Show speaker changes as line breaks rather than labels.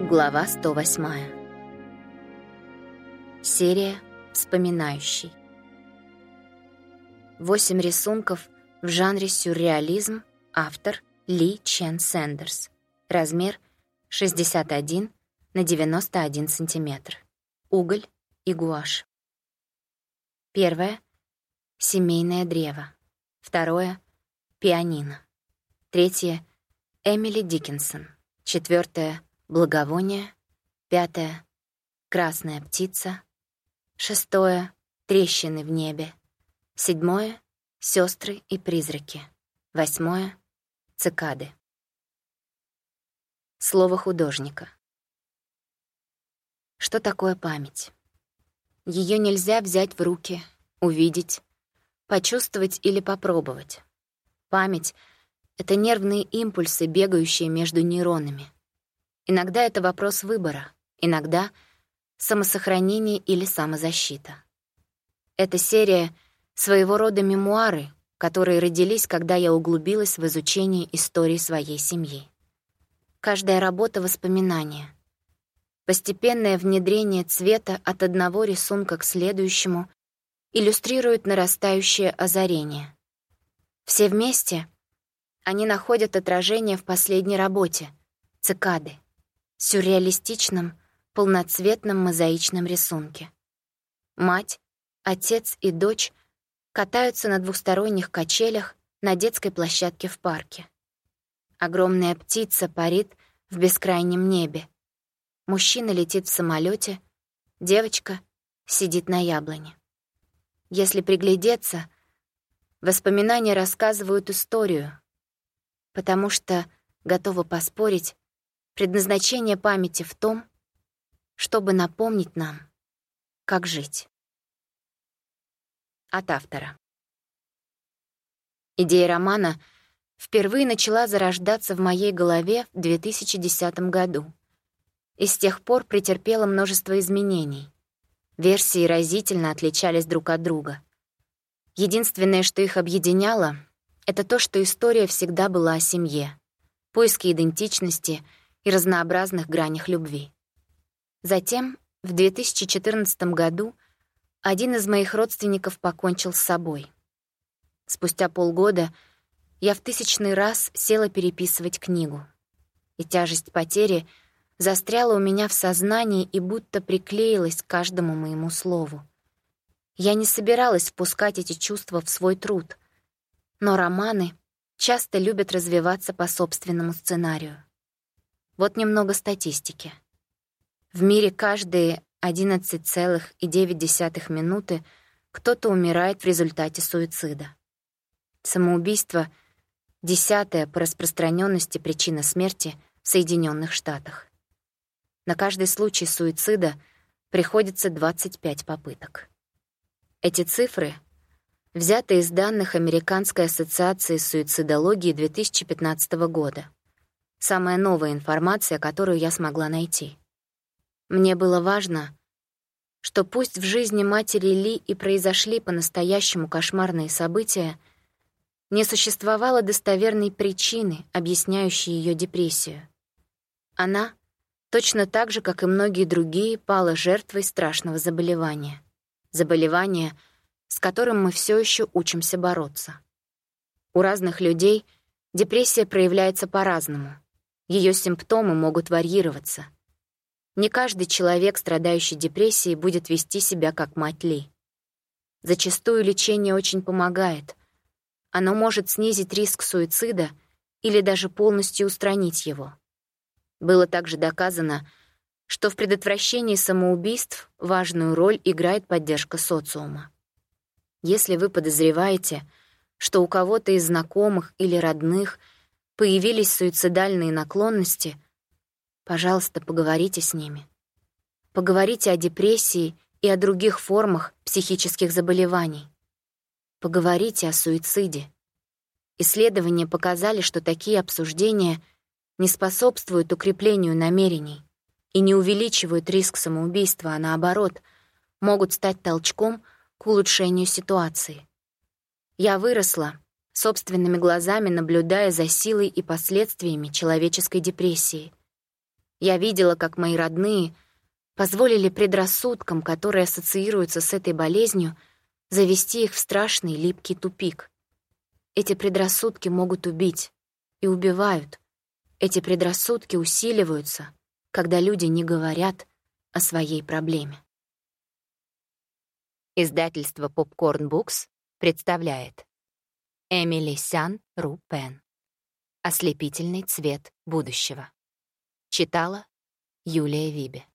Глава 108. Серия «Вспоминающий». Восемь рисунков в жанре сюрреализм. Автор Ли Чен Сэндерс. Размер 61 на 91 сантиметр. Уголь и гуашь. Первое — семейное древо. Второе — пианино. Третье — Эмили Диккенсон. Четвертое — благовоние. Пятое — красная птица. Шестое — трещины в небе. Седьмое — сестры и призраки. Восьмое — цикады. Слово художника. Что такое память? Ее нельзя взять в руки, увидеть, почувствовать или попробовать. Память — это нервные импульсы, бегающие между нейронами. Иногда это вопрос выбора, иногда — самосохранение или самозащита. Эта серия — своего рода мемуары, которые родились, когда я углубилась в изучение истории своей семьи. Каждая работа — воспоминания — Постепенное внедрение цвета от одного рисунка к следующему иллюстрирует нарастающее озарение. Все вместе они находят отражение в последней работе — «Цикады», сюрреалистичном, полноцветном мозаичном рисунке. Мать, отец и дочь катаются на двухсторонних качелях на детской площадке в парке. Огромная птица парит в бескрайнем небе. Мужчина летит в самолете, девочка сидит на яблоне. Если приглядеться, воспоминания рассказывают историю, потому что, готова поспорить, предназначение памяти в том, чтобы напомнить нам, как жить. От автора. Идея романа впервые начала зарождаться в моей голове в 2010 году и с тех пор претерпела множество изменений. Версии разительно отличались друг от друга. Единственное, что их объединяло, это то, что история всегда была о семье, поиске идентичности и разнообразных гранях любви. Затем, в 2014 году, один из моих родственников покончил с собой. Спустя полгода я в тысячный раз села переписывать книгу. И тяжесть потери — застряла у меня в сознании и будто приклеилась к каждому моему слову. Я не собиралась впускать эти чувства в свой труд, но романы часто любят развиваться по собственному сценарию. Вот немного статистики. В мире каждые 11,9 минуты кто-то умирает в результате суицида. Самоубийство — десятая по распространенности причина смерти в Соединенных Штатах. На каждый случай суицида приходится 25 попыток. Эти цифры взяты из данных Американской ассоциации суицидологии 2015 года. Самая новая информация, которую я смогла найти. Мне было важно, что пусть в жизни матери Ли и произошли по-настоящему кошмарные события, не существовало достоверной причины, объясняющей ее депрессию. Она точно так же, как и многие другие, пала жертвой страшного заболевания. Заболевания, с которым мы все еще учимся бороться. У разных людей депрессия проявляется по-разному. Ее симптомы могут варьироваться. Не каждый человек, страдающий депрессией, будет вести себя как мать Ли. Зачастую лечение очень помогает. Оно может снизить риск суицида или даже полностью устранить его. Было также доказано, что в предотвращении самоубийств важную роль играет поддержка социума. Если вы подозреваете, что у кого-то из знакомых или родных появились суицидальные наклонности, пожалуйста, поговорите с ними. Поговорите о депрессии и о других формах психических заболеваний. Поговорите о суициде. Исследования показали, что такие обсуждения — не способствуют укреплению намерений и не увеличивают риск самоубийства, а наоборот, могут стать толчком к улучшению ситуации. Я выросла, собственными глазами наблюдая за силой и последствиями человеческой депрессии. Я видела, как мои родные позволили предрассудкам, которые ассоциируются с этой болезнью, завести их в страшный липкий тупик. Эти предрассудки могут убить и убивают. Эти предрассудки усиливаются, когда люди не говорят о своей проблеме. Издательство Popcorn Books представляет Эмили Сян Ру Пен «Ослепительный цвет будущего». Читала Юлия Вибе.